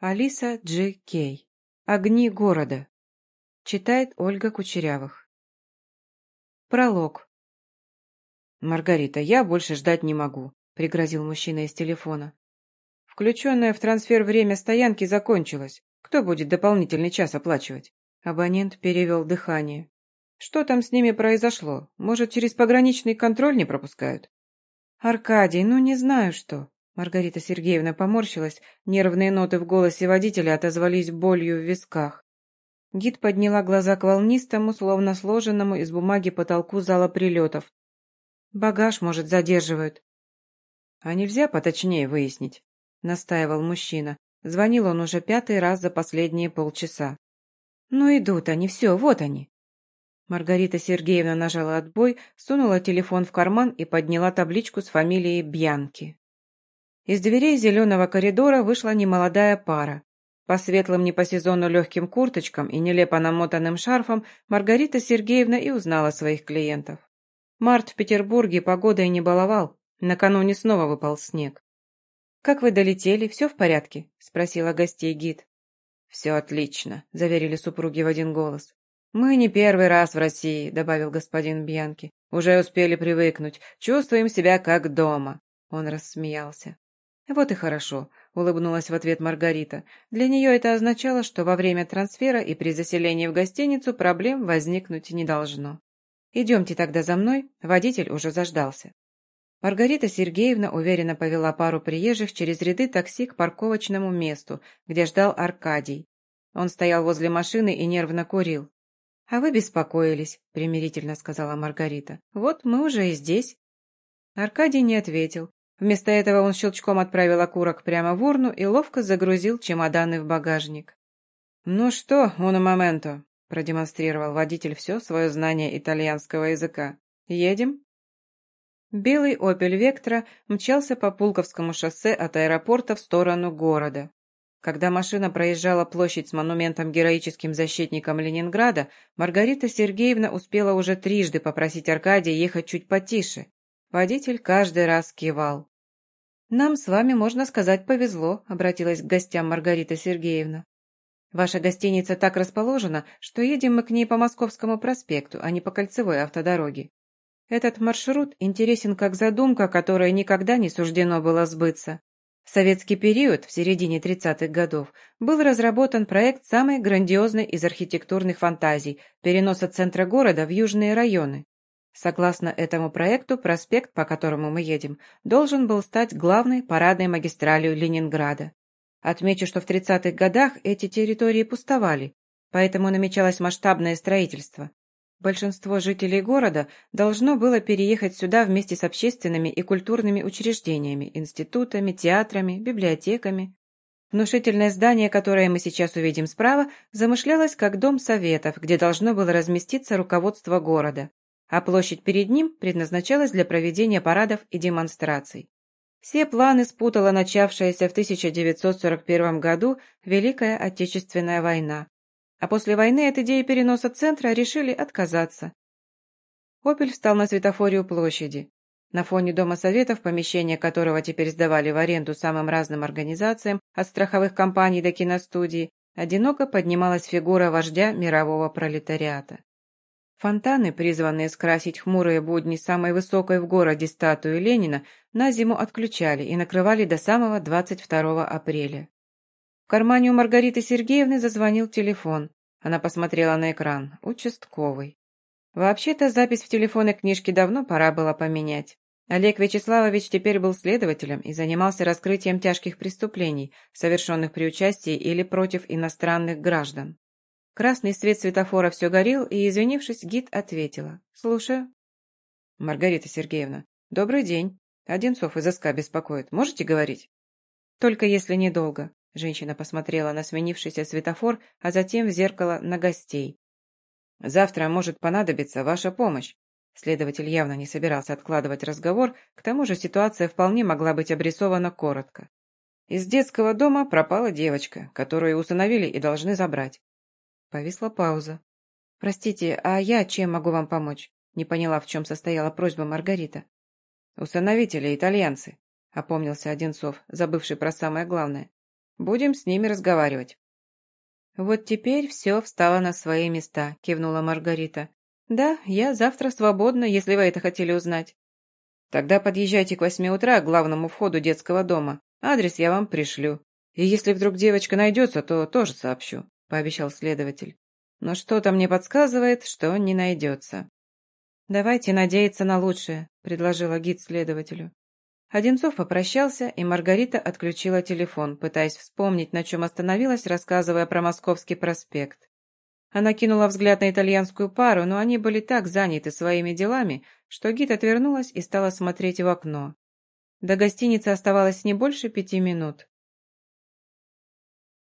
Алиса Дж. Кей. Огни города. Читает Ольга Кучерявых. Пролог. «Маргарита, я больше ждать не могу», — пригрозил мужчина из телефона. «Включенное в трансфер время стоянки закончилось. Кто будет дополнительный час оплачивать?» Абонент перевел дыхание. «Что там с ними произошло? Может, через пограничный контроль не пропускают?» «Аркадий, ну не знаю что». Маргарита Сергеевна поморщилась, нервные ноты в голосе водителя отозвались болью в висках. Гид подняла глаза к волнистому, словно сложенному из бумаги потолку зала прилетов. «Багаж, может, задерживают». «А нельзя поточнее выяснить?» — настаивал мужчина. Звонил он уже пятый раз за последние полчаса. «Ну идут они, все, вот они». Маргарита Сергеевна нажала отбой, сунула телефон в карман и подняла табличку с фамилией Бьянки. Из дверей зеленого коридора вышла немолодая пара. По светлым не по сезону легким курточкам и нелепо намотанным шарфам Маргарита Сергеевна и узнала своих клиентов. Март в Петербурге погодой не баловал, накануне снова выпал снег. «Как вы долетели? Все в порядке?» – спросила гостей гид. «Все отлично», – заверили супруги в один голос. «Мы не первый раз в России», – добавил господин Бьянки. «Уже успели привыкнуть. Чувствуем себя как дома». Он рассмеялся. «Вот и хорошо», – улыбнулась в ответ Маргарита. Для нее это означало, что во время трансфера и при заселении в гостиницу проблем возникнуть не должно. «Идемте тогда за мной, водитель уже заждался». Маргарита Сергеевна уверенно повела пару приезжих через ряды такси к парковочному месту, где ждал Аркадий. Он стоял возле машины и нервно курил. «А вы беспокоились», — примирительно сказала Маргарита. «Вот мы уже и здесь». Аркадий не ответил. Вместо этого он щелчком отправил окурок прямо в урну и ловко загрузил чемоданы в багажник. «Ну что, уно моменто», — продемонстрировал водитель все свое знание итальянского языка. «Едем?» Белый «Опель Вектра» мчался по Пулковскому шоссе от аэропорта в сторону города. Когда машина проезжала площадь с монументом героическим защитникам Ленинграда, Маргарита Сергеевна успела уже трижды попросить Аркадия ехать чуть потише. Водитель каждый раз кивал. «Нам с вами, можно сказать, повезло», — обратилась к гостям Маргарита Сергеевна. «Ваша гостиница так расположена, что едем мы к ней по Московскому проспекту, а не по кольцевой автодороге. Этот маршрут интересен как задумка, которая никогда не суждено было сбыться. В советский период, в середине 30-х годов, был разработан проект самой грандиозной из архитектурных фантазий – переноса центра города в южные районы. Согласно этому проекту, проспект, по которому мы едем, должен был стать главной парадной магистралью Ленинграда. Отмечу, что в 30-х годах эти территории пустовали, поэтому намечалось масштабное строительство. Большинство жителей города должно было переехать сюда вместе с общественными и культурными учреждениями, институтами, театрами, библиотеками. Внушительное здание, которое мы сейчас увидим справа, замышлялось как дом советов, где должно было разместиться руководство города, а площадь перед ним предназначалась для проведения парадов и демонстраций. Все планы спутала начавшаяся в 1941 году Великая Отечественная война, а после войны от идеи переноса центра решили отказаться. «Опель» встал на светофоре у площади. На фоне Дома Советов, помещение которого теперь сдавали в аренду самым разным организациям, от страховых компаний до киностудий, одиноко поднималась фигура вождя мирового пролетариата. Фонтаны, призванные скрасить хмурые будни самой высокой в городе статуи Ленина, на зиму отключали и накрывали до самого 22 апреля. В кармане у Маргариты Сергеевны зазвонил телефон. Она посмотрела на экран. Участковый. Вообще-то запись в телефонной книжке давно пора было поменять. Олег Вячеславович теперь был следователем и занимался раскрытием тяжких преступлений, совершенных при участии или против иностранных граждан. Красный свет светофора все горел, и, извинившись, гид ответила. «Слушаю». «Маргарита Сергеевна, добрый день. Одинцов из СК беспокоит. Можете говорить?» «Только если недолго. Женщина посмотрела на сменившийся светофор, а затем в зеркало на гостей. «Завтра может понадобиться ваша помощь». Следователь явно не собирался откладывать разговор, к тому же ситуация вполне могла быть обрисована коротко. Из детского дома пропала девочка, которую усыновили и должны забрать. Повисла пауза. «Простите, а я чем могу вам помочь?» Не поняла, в чем состояла просьба Маргарита. «Усыновители итальянцы», — опомнился Одинцов, забывший про самое главное. Будем с ними разговаривать». «Вот теперь все встало на свои места», — кивнула Маргарита. «Да, я завтра свободна, если вы это хотели узнать». «Тогда подъезжайте к восьми утра к главному входу детского дома. Адрес я вам пришлю. И если вдруг девочка найдется, то тоже сообщу», — пообещал следователь. «Но что-то мне подсказывает, что не найдется». «Давайте надеяться на лучшее», — предложила гид следователю. Одинцов попрощался, и Маргарита отключила телефон, пытаясь вспомнить, на чем остановилась, рассказывая про Московский проспект. Она кинула взгляд на итальянскую пару, но они были так заняты своими делами, что гид отвернулась и стала смотреть в окно. До гостиницы оставалось не больше пяти минут.